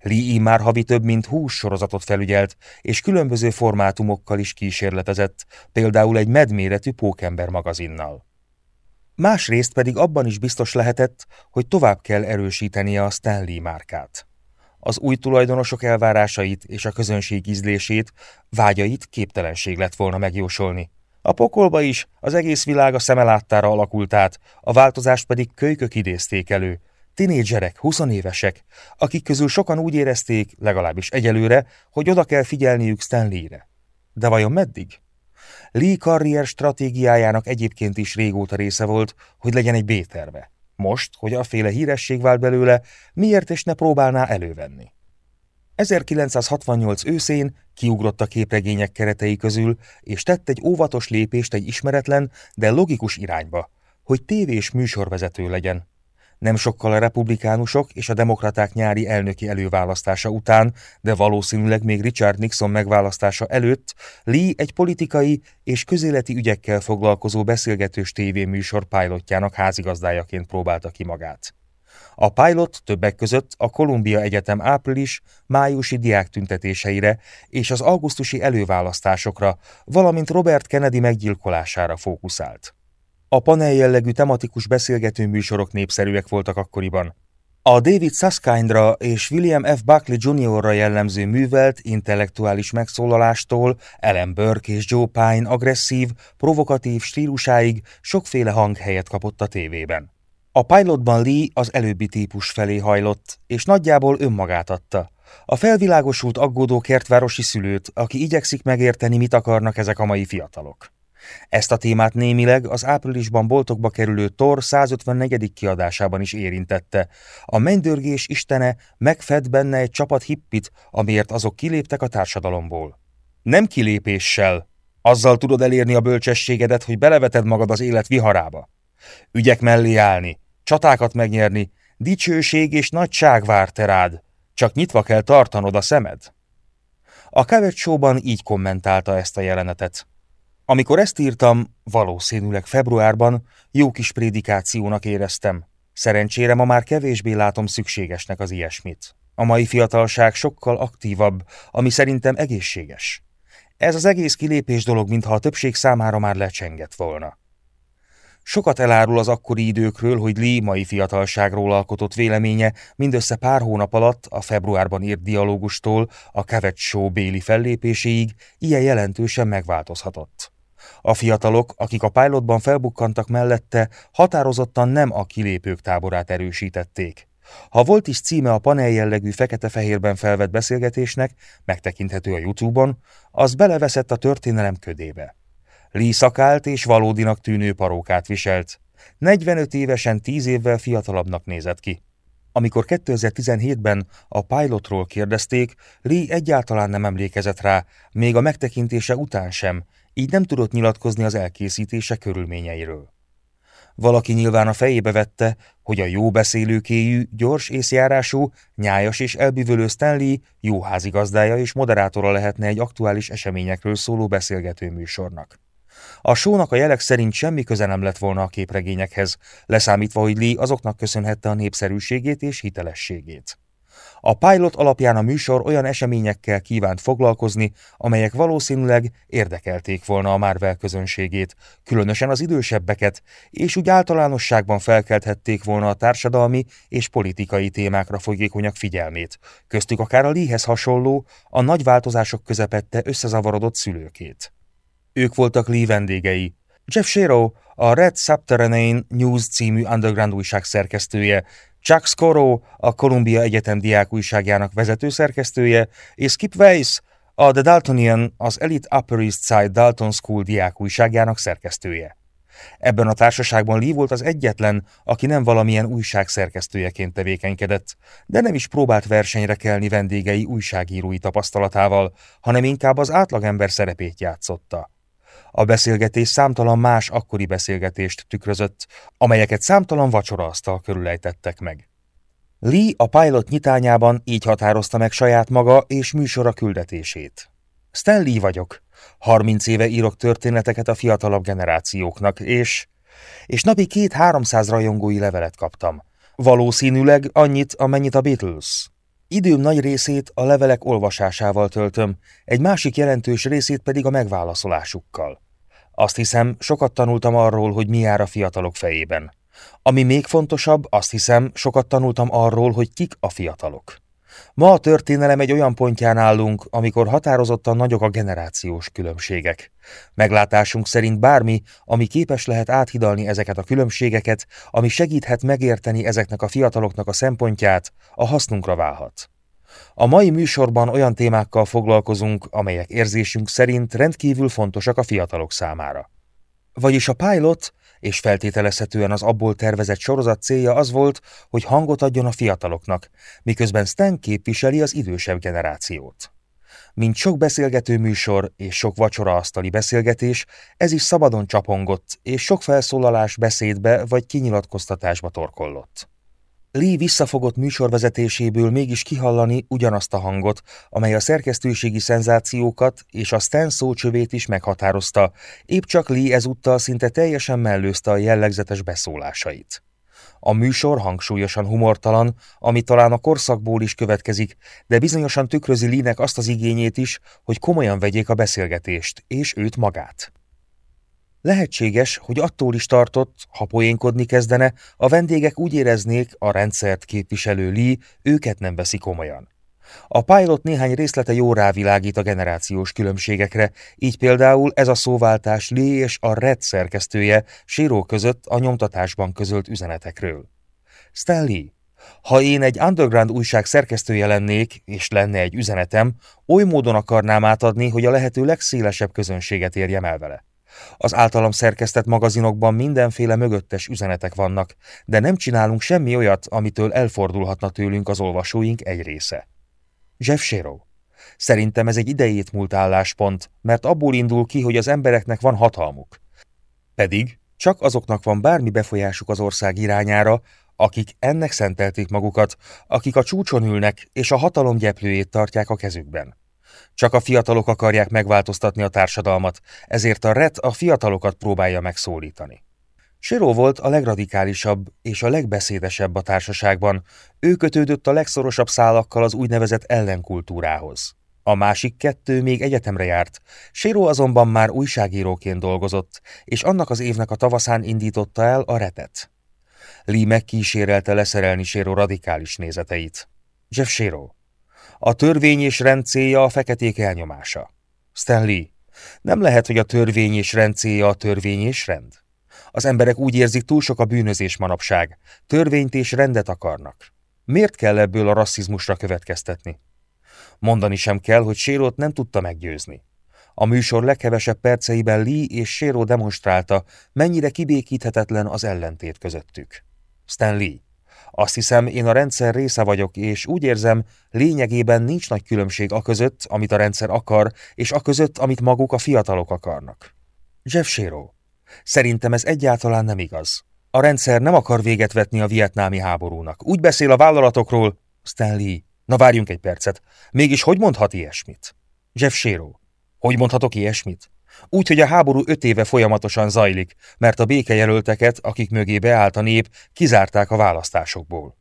Lee már havi több mint húsz sorozatot felügyelt, és különböző formátumokkal is kísérletezett, például egy medméretű pókember magazinnal. Másrészt pedig abban is biztos lehetett, hogy tovább kell erősítenie a Stanley márkát. Az új tulajdonosok elvárásait és a közönség ízlését, vágyait képtelenség lett volna megjósolni. A pokolba is az egész világ a szemeláttára alakult át, a változást pedig kölykök idézték elő, Tinédzserek, huszonévesek, akik közül sokan úgy érezték, legalábbis egyelőre, hogy oda kell figyelniük Stanley-re. De vajon meddig? Lee karrier stratégiájának egyébként is régóta része volt, hogy legyen egy B-terve. Most, hogy a féle híresség vált belőle, miért is ne próbálná elővenni? 1968 őszén kiugrott a képregények keretei közül, és tett egy óvatos lépést egy ismeretlen, de logikus irányba, hogy tévés műsorvezető legyen. Nem sokkal a republikánusok és a demokraták nyári elnöki előválasztása után, de valószínűleg még Richard Nixon megválasztása előtt Lee egy politikai és közéleti ügyekkel foglalkozó beszélgetős tévéműsor pilotjának házigazdájaként próbálta ki magát. A pilot többek között a Columbia Egyetem április-májusi diák tüntetéseire és az augusztusi előválasztásokra, valamint Robert Kennedy meggyilkolására fókuszált. A panel jellegű tematikus beszélgető műsorok népszerűek voltak akkoriban. A David Susskindra és William F. Buckley Jr.-ra jellemző művelt, intellektuális megszólalástól Ellen Burke és Joe Pine agresszív, provokatív stílusáig sokféle hang helyet kapott a tévében. A pilotban Lee az előbbi típus felé hajlott, és nagyjából önmagát adta. A felvilágosult aggódó kertvárosi szülőt, aki igyekszik megérteni, mit akarnak ezek a mai fiatalok. Ezt a témát némileg az áprilisban boltokba kerülő Thor 154. kiadásában is érintette. A mennydörgés istene megfed benne egy csapat hippit, amiért azok kiléptek a társadalomból. Nem kilépéssel. Azzal tudod elérni a bölcsességedet, hogy beleveted magad az élet viharába. Ügyek mellé állni, csatákat megnyerni, dicsőség és nagyság vár te rád, csak nyitva kell tartanod a szemed. A Covet így kommentálta ezt a jelenetet. Amikor ezt írtam, valószínűleg februárban jó kis prédikációnak éreztem. Szerencsére ma már kevésbé látom szükségesnek az ilyesmit. A mai fiatalság sokkal aktívabb, ami szerintem egészséges. Ez az egész kilépés dolog, mintha a többség számára már lecsengett volna. Sokat elárul az akkori időkről, hogy Lee mai fiatalságról alkotott véleménye mindössze pár hónap alatt a februárban írt dialógustól a Kevet Show béli fellépéséig ilyen jelentősen megváltozhatott. A fiatalok, akik a pilotban felbukkantak mellette, határozottan nem a kilépők táborát erősítették. Ha volt is címe a panel jellegű fekete-fehérben felvett beszélgetésnek, megtekinthető a Youtube-on, az beleveszett a történelem ködébe. Lee szakált és valódinak tűnő parókát viselt. 45 évesen 10 évvel fiatalabbnak nézett ki. Amikor 2017-ben a pilotról kérdezték, Lee egyáltalán nem emlékezett rá, még a megtekintése után sem, így nem tudott nyilatkozni az elkészítése körülményeiről. Valaki nyilván a fejébe vette, hogy a jó beszélőkéjű, gyors észjárású, nyájas és elbűvölő Stanley jó házigazdája és moderátora lehetne egy aktuális eseményekről szóló beszélgető műsornak. A sónak a jelek szerint semmi köze nem lett volna a képregényekhez, leszámítva, hogy Lee azoknak köszönhette a népszerűségét és hitelességét. A pilot alapján a műsor olyan eseményekkel kívánt foglalkozni, amelyek valószínűleg érdekelték volna a Marvel közönségét, különösen az idősebbeket, és úgy általánosságban felkelthették volna a társadalmi és politikai témákra fogékonyak figyelmét, köztük akár a Leehez hasonló, a nagy változások közepette összezavarodott szülőkét. Ők voltak Lee vendégei. Jeff Shero, a Red Subterranean News című underground újság szerkesztője, Chuck Scoro, a Columbia Egyetem diák újságjának vezető szerkesztője, és Skip Weiss, a The Daltonian, az Elite Upper East Side Dalton School diák újságjának szerkesztője. Ebben a társaságban Lee volt az egyetlen, aki nem valamilyen újság szerkesztőjeként tevékenykedett, de nem is próbált versenyre kelni vendégei újságírói tapasztalatával, hanem inkább az átlagember szerepét játszotta. A beszélgetés számtalan más akkori beszélgetést tükrözött, amelyeket számtalan vacsoraasztal körülejtettek meg. Lee a pilot nyitányában így határozta meg saját maga és műsora küldetését. Stan Lee vagyok. 30 éve írok történeteket a fiatalabb generációknak, és... és napi két-háromszáz rajongói levelet kaptam. Valószínűleg annyit, amennyit a Beatles. Időm nagy részét a levelek olvasásával töltöm, egy másik jelentős részét pedig a megválaszolásukkal. Azt hiszem, sokat tanultam arról, hogy mi jár a fiatalok fejében. Ami még fontosabb, azt hiszem, sokat tanultam arról, hogy kik a fiatalok. Ma a történelem egy olyan pontján állunk, amikor határozottan nagyok a generációs különbségek. Meglátásunk szerint bármi, ami képes lehet áthidalni ezeket a különbségeket, ami segíthet megérteni ezeknek a fiataloknak a szempontját, a hasznunkra válhat. A mai műsorban olyan témákkal foglalkozunk, amelyek érzésünk szerint rendkívül fontosak a fiatalok számára. Vagyis a pilot, és feltételezhetően az abból tervezett sorozat célja az volt, hogy hangot adjon a fiataloknak, miközben Stan képviseli az idősebb generációt. Mint sok beszélgető műsor és sok vacsoraasztali beszélgetés, ez is szabadon csapongott, és sok felszólalás beszédbe vagy kinyilatkoztatásba torkollott. Lee visszafogott műsorvezetéséből mégis kihallani ugyanazt a hangot, amely a szerkesztőségi szenzációkat és a Stan szócsövét is meghatározta, épp csak Lee ezúttal szinte teljesen mellőzte a jellegzetes beszólásait. A műsor hangsúlyosan humortalan, ami talán a korszakból is következik, de bizonyosan tükrözi Lee-nek azt az igényét is, hogy komolyan vegyék a beszélgetést, és őt magát. Lehetséges, hogy attól is tartott, ha poénkodni kezdene, a vendégek úgy éreznék, a rendszert képviselő Lee őket nem veszi komolyan. A pilot néhány részlete jó rávilágít a generációs különbségekre, így például ez a szóváltás Lee és a Red szerkesztője Síró között a nyomtatásban közölt üzenetekről. Stan ha én egy underground újság szerkesztője lennék, és lenne egy üzenetem, oly módon akarnám átadni, hogy a lehető legszélesebb közönséget érjem el vele. Az általam szerkesztett magazinokban mindenféle mögöttes üzenetek vannak, de nem csinálunk semmi olyat, amitől elfordulhatna tőlünk az olvasóink egy része. Jeff Shero. Szerintem ez egy idejét múlt álláspont, mert abból indul ki, hogy az embereknek van hatalmuk. Pedig csak azoknak van bármi befolyásuk az ország irányára, akik ennek szentelték magukat, akik a csúcson ülnek és a hatalom gyeplőjét tartják a kezükben. Csak a fiatalok akarják megváltoztatni a társadalmat, ezért a RET a fiatalokat próbálja megszólítani. Siró volt a legradikálisabb és a legbeszédesebb a társaságban, ő kötődött a legszorosabb szálakkal az úgynevezett ellenkultúrához. A másik kettő még egyetemre járt, Séró azonban már újságíróként dolgozott, és annak az évnek a tavaszán indította el a retet. Lee megkísérelte leszerelni Séró radikális nézeteit. Jeff Séró, a törvény és rend célja a feketék elnyomása. Stanley, nem lehet, hogy a törvény és rend célja a törvény és rend. Az emberek úgy érzik, túl sok a bűnözés manapság. Törvényt és rendet akarnak. Miért kell ebből a rasszizmusra következtetni? Mondani sem kell, hogy Sérót nem tudta meggyőzni. A műsor leghevesebb perceiben Lee és Séró demonstrálta, mennyire kibékíthetetlen az ellentét közöttük. Stan Lee. Azt hiszem, én a rendszer része vagyok, és úgy érzem, lényegében nincs nagy különbség a között, amit a rendszer akar, és a között, amit maguk a fiatalok akarnak. Jeff Shero. Szerintem ez egyáltalán nem igaz. A rendszer nem akar véget vetni a vietnámi háborúnak. Úgy beszél a vállalatokról... Stanley, na várjunk egy percet. Mégis hogy mondhat ilyesmit? Jeff Shero. Hogy mondhatok ilyesmit? Úgy, hogy a háború öt éve folyamatosan zajlik, mert a békejelölteket, akik mögé beállt a nép, kizárták a választásokból.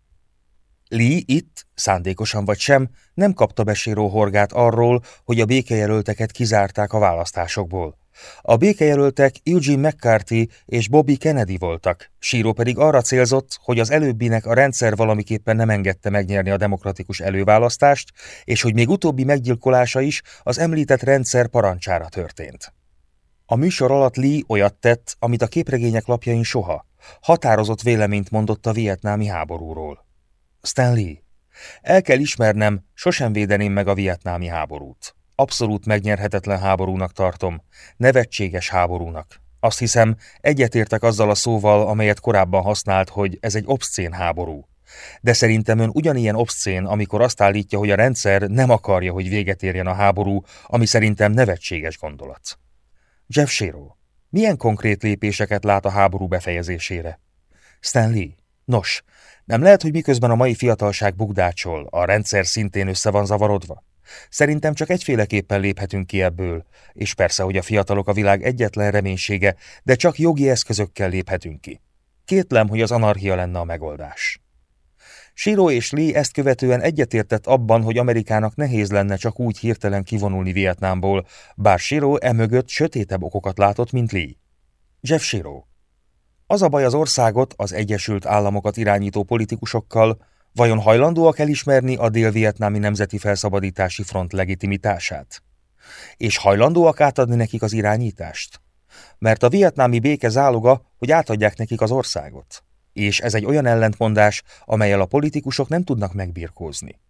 Lee itt, szándékosan vagy sem, nem kapta be Síró horgát arról, hogy a békejelölteket kizárták a választásokból. A békejelöltek Eugene McCarthy és Bobby Kennedy voltak, Síró pedig arra célzott, hogy az előbbinek a rendszer valamiképpen nem engedte megnyerni a demokratikus előválasztást, és hogy még utóbbi meggyilkolása is az említett rendszer parancsára történt. A műsor alatt Lee olyat tett, amit a képregények lapjain soha. Határozott véleményt mondott a vietnámi háborúról. Stanley, el kell ismernem, sosem védeném meg a vietnámi háborút. Abszolút megnyerhetetlen háborúnak tartom, nevetséges háborúnak. Azt hiszem, egyetértek azzal a szóval, amelyet korábban használt, hogy ez egy obszcén háború. De szerintem ön ugyanilyen obszcén, amikor azt állítja, hogy a rendszer nem akarja, hogy véget érjen a háború, ami szerintem nevetséges gondolat. Jeff Shiro, milyen konkrét lépéseket lát a háború befejezésére? Stanley, nos, nem lehet, hogy miközben a mai fiatalság bugdácsol, a rendszer szintén össze van zavarodva? Szerintem csak egyféleképpen léphetünk ki ebből, és persze, hogy a fiatalok a világ egyetlen reménysége, de csak jogi eszközökkel léphetünk ki. Kétlem, hogy az anarchia lenne a megoldás. Siro és Lee ezt követően egyetértett abban, hogy Amerikának nehéz lenne csak úgy hirtelen kivonulni Vietnámból, bár Siro emögött sötétebb okokat látott, mint Lee. Jeff Siro. Az a baj az országot, az Egyesült Államokat irányító politikusokkal, vajon hajlandóak elismerni a dél-vietnámi Nemzeti Felszabadítási Front legitimitását? És hajlandóak átadni nekik az irányítást? Mert a vietnámi béke záloga, hogy átadják nekik az országot és ez egy olyan ellentmondás, amelyel a politikusok nem tudnak megbirkózni.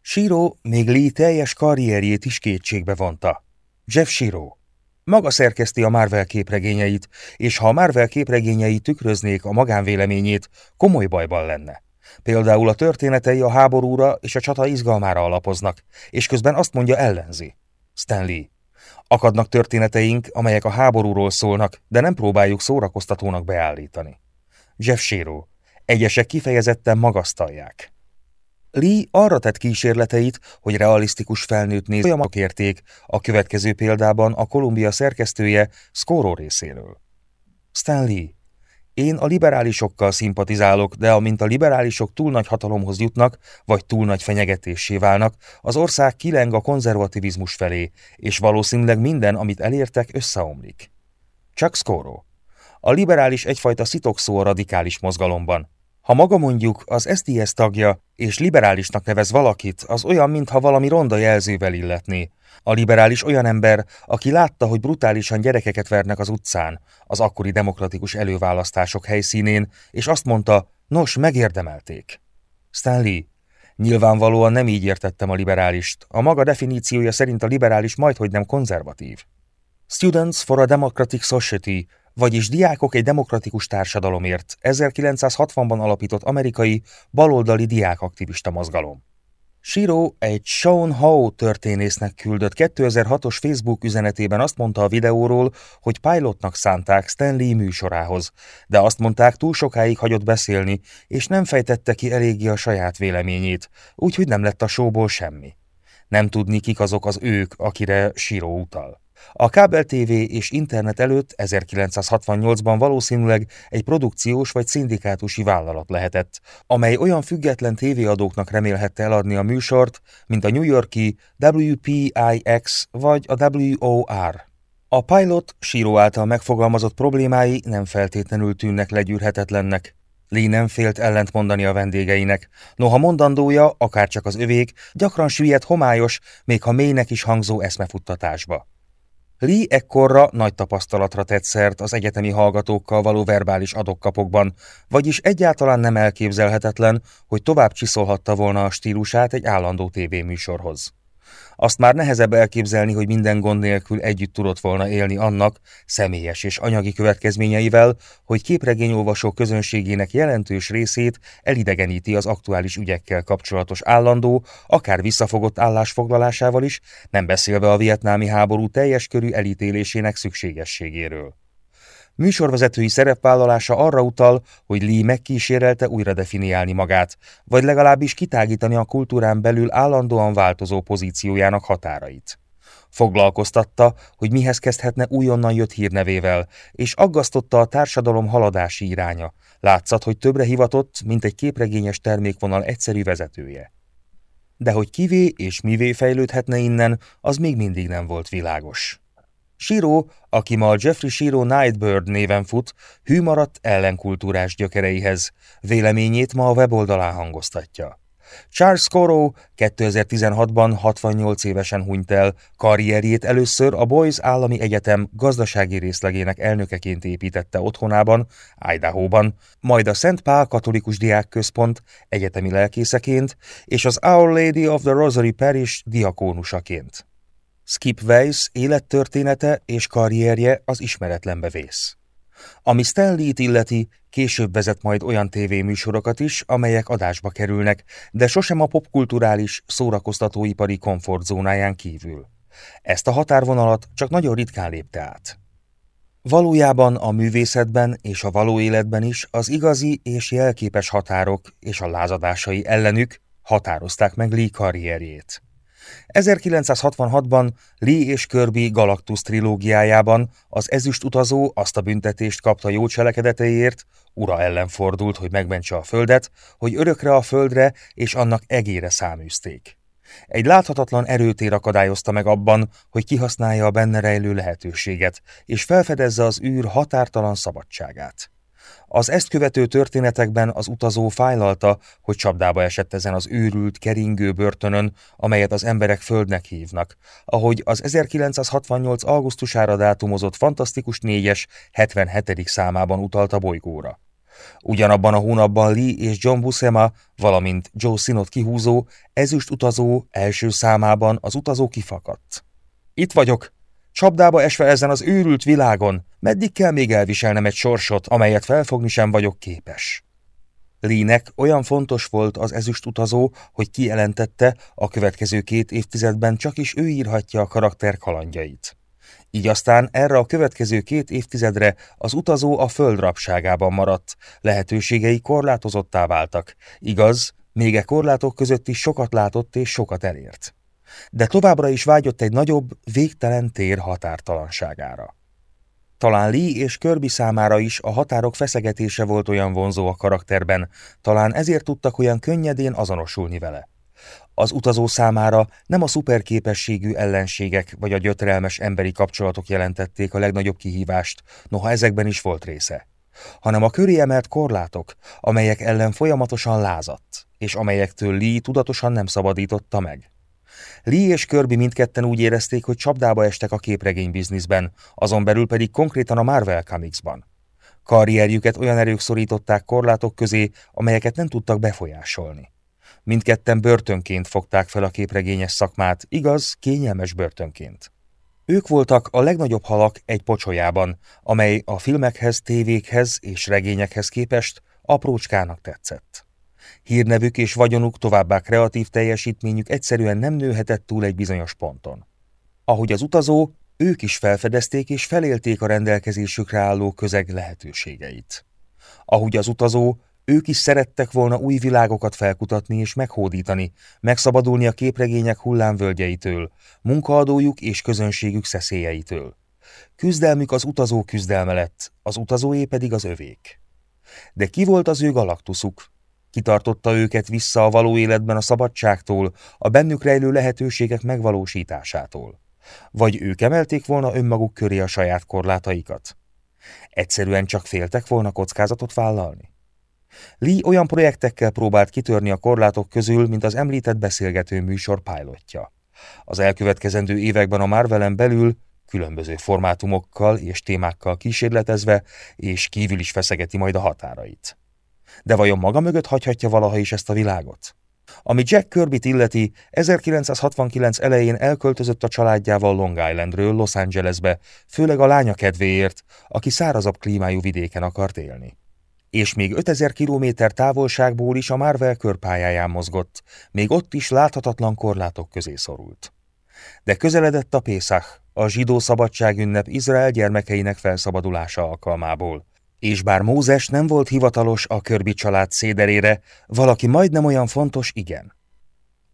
Shiro még Lee teljes karrierjét is kétségbe vonta. Jeff Shiro. Maga szerkeszti a Marvel képregényeit, és ha a Marvel képregényei tükröznék a magánvéleményét, komoly bajban lenne. Például a történetei a háborúra és a csata izgalmára alapoznak, és közben azt mondja ellenzi. Stanley. Akadnak történeteink, amelyek a háborúról szólnak, de nem próbáljuk szórakoztatónak beállítani. Jeff Shiro. Egyesek kifejezetten magasztalják. Lee arra tett kísérleteit, hogy realisztikus felnőtt néz olyan érték a következő példában a Kolumbia szerkesztője Scoro részéről. Stan Lee. Én a liberálisokkal szimpatizálok, de amint a liberálisok túl nagy hatalomhoz jutnak, vagy túl nagy fenyegetésé válnak, az ország kileng a konzervativizmus felé, és valószínűleg minden, amit elértek, összeomlik. Csak Scoro. A liberális egyfajta szitokszó a radikális mozgalomban. Ha maga mondjuk az STS tagja és liberálisnak nevez valakit, az olyan, mintha valami ronda jelzővel illetné. A liberális olyan ember, aki látta, hogy brutálisan gyerekeket vernek az utcán, az akkori demokratikus előválasztások helyszínén, és azt mondta, nos, megérdemelték. Stanley, nyilvánvalóan nem így értettem a liberálist. A maga definíciója szerint a liberális majdhogy nem konzervatív. Students for a Democratic Society vagyis Diákok egy demokratikus társadalomért 1960-ban alapított amerikai baloldali diákaktivista mozgalom. Shiro egy Sean Howe történésznek küldött 2006-os Facebook üzenetében azt mondta a videóról, hogy pilotnak szánták Stanley műsorához, de azt mondták túl sokáig hagyott beszélni, és nem fejtette ki eléggé a saját véleményét, úgyhogy nem lett a showból semmi. Nem tudni, kik azok az ők, akire Shiro utal. A kábel TV és internet előtt 1968-ban valószínűleg egy produkciós vagy szindikátusi vállalat lehetett, amely olyan független tévéadóknak remélhette eladni a műsort, mint a New Yorki WPIX vagy a WOR. A pilot Síró által megfogalmazott problémái nem feltétlenül tűnnek legyűrhetetlennek. Lee nem félt ellent mondani a vendégeinek, noha mondandója, akárcsak az övék, gyakran süllyedt homályos, még ha mélynek is hangzó eszmefuttatásba. Lee ekkorra nagy tapasztalatra tett szert az egyetemi hallgatókkal való verbális adokkapokban, vagyis egyáltalán nem elképzelhetetlen, hogy tovább csiszolhatta volna a stílusát egy állandó tévéműsorhoz. Azt már nehezebb elképzelni, hogy minden gond nélkül együtt tudott volna élni annak, személyes és anyagi következményeivel, hogy képregényolvasó közönségének jelentős részét elidegeníti az aktuális ügyekkel kapcsolatos állandó, akár visszafogott állásfoglalásával is, nem beszélve a vietnámi háború teljes körű elítélésének szükségességéről. Műsorvezetői szerepvállalása arra utal, hogy Lee megkísérelte újra definiálni magát, vagy legalábbis kitágítani a kultúrán belül állandóan változó pozíciójának határait. Foglalkoztatta, hogy mihez kezdhetne újonnan jött hírnevével, és aggasztotta a társadalom haladási iránya. Látszat, hogy többre hivatott, mint egy képregényes termékvonal egyszerű vezetője. De hogy kivé és mivé fejlődhetne innen, az még mindig nem volt világos. Shiro, aki ma a Jeffrey Shiro Nightbird néven fut, hű maradt ellenkultúrás gyökereihez, véleményét ma a weboldalán hangoztatja. Charles Corot 2016-ban 68 évesen hunyt el, karrierjét először a Boys Állami Egyetem gazdasági részlegének elnökeként építette otthonában, Idaho-ban, majd a Szent Pál Katolikus Diákközpont egyetemi lelkészeként és az Our Lady of the Rosary Parish diakónusaként. Skip Weiss élettörténete és karrierje az ismeretlenbe vész. Ami Stanley-t illeti, később vezet majd olyan tévéműsorokat is, amelyek adásba kerülnek, de sosem a popkulturális, szórakoztatóipari komfortzónáján kívül. Ezt a határvonalat csak nagyon ritkán lépte át. Valójában a művészetben és a való életben is az igazi és jelképes határok és a lázadásai ellenük határozták meg Lee karrierjét. 1966-ban Lee és Kirby Galactus trilógiájában az ezüst utazó azt a büntetést kapta jó cselekedeteiért, ura ellen fordult, hogy megmentse a földet, hogy örökre a földre és annak egére száműzték. Egy láthatatlan erőtér akadályozta meg abban, hogy kihasználja a benne rejlő lehetőséget, és felfedezze az űr határtalan szabadságát. Az ezt követő történetekben az utazó fájlalta, hogy csapdába esett ezen az őrült, keringő börtönön, amelyet az emberek földnek hívnak, ahogy az 1968. augusztusára dátumozott Fantasztikus 4-es 77. számában utalt a bolygóra. Ugyanabban a hónapban Lee és John Buscema, valamint Joe Sinot kihúzó, ezüst utazó első számában az utazó kifakadt. Itt vagyok, Csapdába esve ezen az őrült világon, meddig kell még elviselnem egy sorsot, amelyet felfogni sem vagyok képes? Línek olyan fontos volt az ezüst utazó, hogy kijelentette, a következő két évtizedben csak is ő írhatja a karakter kalandjait. Így aztán erre a következő két évtizedre az utazó a föld rabságában maradt, lehetőségei korlátozottá váltak. Igaz, még e korlátok között is sokat látott és sokat elért de továbbra is vágyott egy nagyobb, végtelen tér határtalanságára. Talán Lee és Kirby számára is a határok feszegetése volt olyan vonzó a karakterben, talán ezért tudtak olyan könnyedén azonosulni vele. Az utazó számára nem a szuperképességű ellenségek vagy a gyötrelmes emberi kapcsolatok jelentették a legnagyobb kihívást, noha ezekben is volt része, hanem a köré emelt korlátok, amelyek ellen folyamatosan lázadt, és amelyektől Lee tudatosan nem szabadította meg. Lee és Kirby mindketten úgy érezték, hogy csapdába estek a képregény bizniszben, azon belül pedig konkrétan a Marvel Comicsban. Karrierjüket olyan erők szorították korlátok közé, amelyeket nem tudtak befolyásolni. Mindketten börtönként fogták fel a képregényes szakmát, igaz, kényelmes börtönként. Ők voltak a legnagyobb halak egy pocsolyában, amely a filmekhez, tévékhez és regényekhez képest aprócskának tetszett. Hírnevük és vagyonuk, továbbá kreatív teljesítményük egyszerűen nem nőhetett túl egy bizonyos ponton. Ahogy az utazó, ők is felfedezték és felélték a rendelkezésükre álló közeg lehetőségeit. Ahogy az utazó, ők is szerettek volna új világokat felkutatni és meghódítani, megszabadulni a képregények hullámvölgyeitől, munkaadójuk és közönségük szeszélyeitől. Küzdelmük az utazó küzdelme lett, az utazóé pedig az övék. De ki volt az ő galaktuszuk, Kitartotta őket vissza a való életben a szabadságtól, a bennük rejlő lehetőségek megvalósításától. Vagy ők emelték volna önmaguk köré a saját korlátaikat? Egyszerűen csak féltek volna kockázatot vállalni? Lee olyan projektekkel próbált kitörni a korlátok közül, mint az említett beszélgető műsor pilotja. Az elkövetkezendő években a Marvelen belül különböző formátumokkal és témákkal kísérletezve, és kívül is feszegeti majd a határait. De vajon maga mögött hagyhatja valaha is ezt a világot? Ami Jack kirby illeti, 1969 elején elköltözött a családjával Long Islandről Los Angelesbe, főleg a lánya kedvéért, aki szárazabb klímájú vidéken akart élni. És még 5000 kilométer távolságból is a Marvel körpályáján mozgott, még ott is láthatatlan korlátok közé szorult. De közeledett a Pészach, a zsidó szabadságünnep Izrael gyermekeinek felszabadulása alkalmából és bár Mózes nem volt hivatalos a Körbi család széderére, valaki majdnem olyan fontos igen.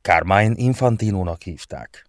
Carmine Infantinónak hívták.